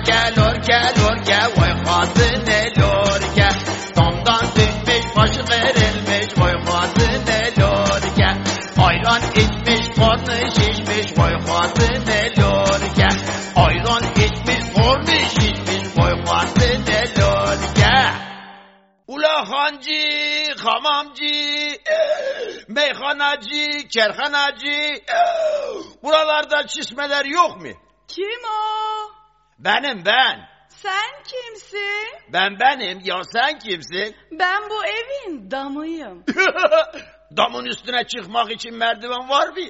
lorke lorke lorke Vay kadını lorke Damdan dönmüş başı verilmiş Vay kadını lorke Ayran içmiş karnı şişmiş Vay kadını lorke Ayran içmiş karnı şişmiş Vay kadını lorke Ula hancı hamamcı meyhanacı kerhanacı buralarda çişmeler yok mu? Kim o? Benim ben. Sen kimsin? Ben benim. Ya sen kimsin? Ben bu evin damıyım. Damın üstüne çıkmak için merdiven var mı?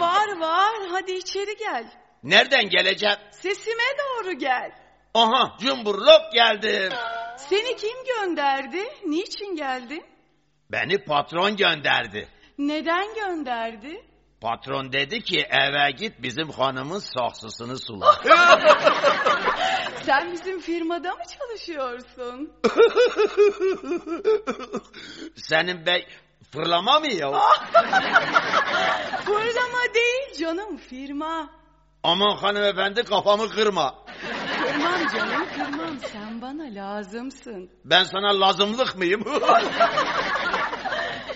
var var hadi içeri gel. Nereden geleceğim? Sesime doğru gel. Aha cumburlop geldim. Seni kim gönderdi? Niçin geldin? Beni patron gönderdi. Neden gönderdi? Patron dedi ki eve git bizim hanımın saksısını sula. Sen bizim firmada mı çalışıyorsun? Senin bey fırlama mı ya? Fırlama değil canım firma. Aman hanımefendi kafamı kırma. Kırmam canım kırmam sen bana lazımsın. Ben sana lazımlık mıyım?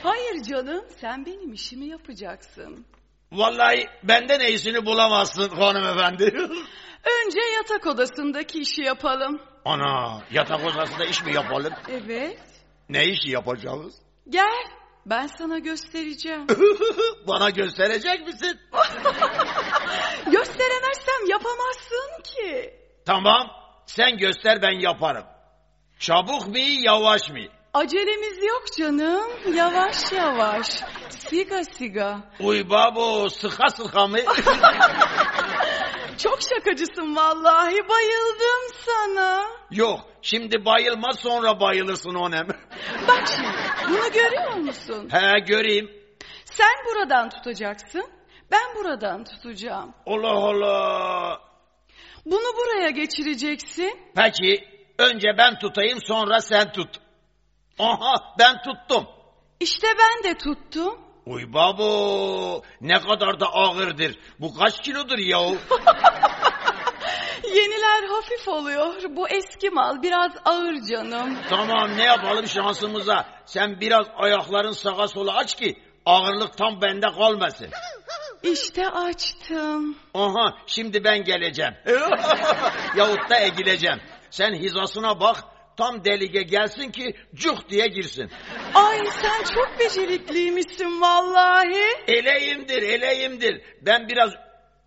Hayır canım sen benim işimi yapacaksın. Vallahi benden iyisini bulamazsın hanımefendi. Önce yatak odasındaki işi yapalım. Ana yatak odasında iş mi yapalım? Evet. Ne işi yapacağız? Gel ben sana göstereceğim. Bana gösterecek misin? Gösteremezsem yapamazsın ki. Tamam sen göster ben yaparım. Çabuk mu yavaş mı? Acelemiz yok canım. Yavaş yavaş. Siga siga. Uy babo sıka sıka mı? Çok şakacısın vallahi. Bayıldım sana. Yok şimdi bayılma sonra bayılırsın onem. Bak şimdi bunu görüyor musun? He göreyim. Sen buradan tutacaksın. Ben buradan tutacağım. Allah Allah. Bunu buraya geçireceksin. Peki önce ben tutayım sonra sen tut. Aha ben tuttum. İşte ben de tuttum. Uy babo ne kadar da ağırdır. Bu kaç kilodur yahu? Yeniler hafif oluyor. Bu eski mal biraz ağır canım. tamam ne yapalım şansımıza. Sen biraz ayakların sağa sola aç ki ağırlık tam bende kalmasın. İşte açtım. Aha şimdi ben geleceğim. Yahut da egileceğim. Sen hizasına bak tam delige gelsin ki cuk diye girsin. Ay sen çok becerikliymişsin vallahi. Eleyimdir eleyimdir. Ben biraz...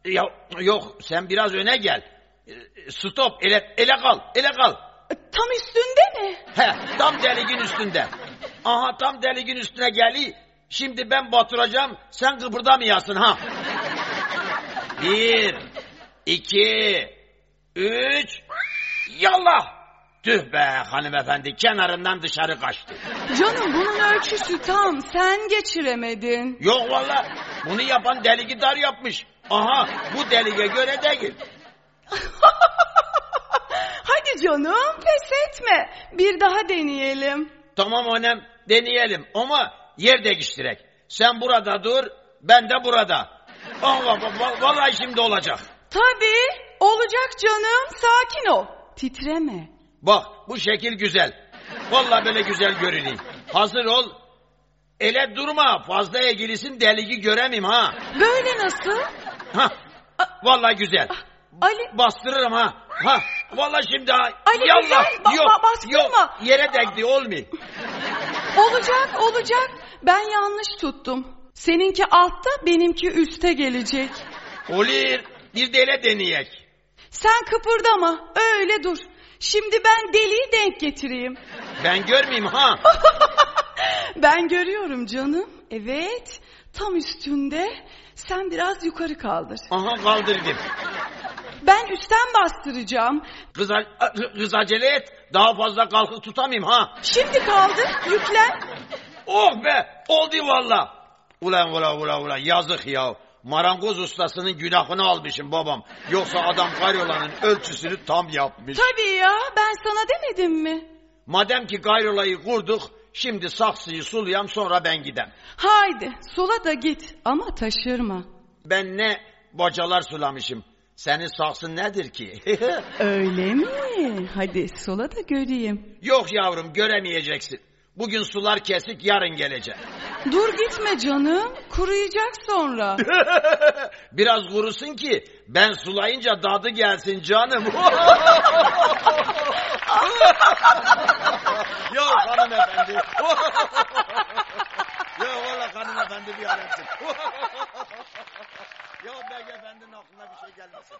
Ya, yok sen biraz öne gel. E, Stop ele, ele kal ele kal. Tam üstünde mi? He tam deligin üstünde. Aha tam deligin üstüne geli. Şimdi ben batıracağım sen kıpırdamayasın ha. Bir, iki, üç, yallah. Tüh be hanımefendi kenarından dışarı kaçtı. Canım bunun ölçüsü tam. Sen geçiremedin. Yok valla bunu yapan deligi dar yapmış. Aha bu delige göre değil. Hadi canım pes etme. Bir daha deneyelim. Tamam annem deneyelim ama yer değiştirek. Sen burada dur ben de burada. Allah va- vallahi şimdi olacak. Tabii olacak canım. Sakin ol. Titreme. Bak bu şekil güzel. Vallahi böyle güzel görüneyim. Hazır ol. Ele durma fazla egilisin deligi göremeyim ha. Böyle nasıl? Ha. Vallahi güzel. Ali Bastırırım ha. Ha. Vallahi şimdi ha. Ali, Yallah. güzel. Ba- yok, ba- bastırma. yok. Yere değdi olmuyor. olacak olacak. Ben yanlış tuttum. Seninki altta benimki üste gelecek. Olur. Bir de ele deneyek. Sen kıpırdama öyle dur. Şimdi ben deliği denk getireyim. Ben görmeyeyim ha. Ben görüyorum canım. Evet tam üstünde. Sen biraz yukarı kaldır. Aha kaldırdım. Ben üstten bastıracağım. Kız, kız acele et. Daha fazla kalkıp tutamayayım ha. Şimdi kaldır yüklen. Oh be oldu valla. Ulan ulan ulan ulan yazık ya. Marangoz ustasının günahını almışım babam. Yoksa adam karyolanın ölçüsünü tam yapmış. Tabii ya ben sana demedim mi? Madem ki gayrolayı kurduk, şimdi saksıyı sulayam sonra ben gidem. Haydi sula da git ama taşırma. Ben ne bacalar sulamışım. Senin saksın nedir ki? Öyle mi? Hadi sola da göreyim. Yok yavrum göremeyeceksin. Bugün sular kesik yarın gelecek. Dur gitme canım. Kuruyacak sonra. Biraz kurusun ki ben sulayınca dadı gelsin canım. Yok hanımefendi. Yok valla hanımefendi bir alemsin. Yok beyefendinin aklına bir şey gelmesin.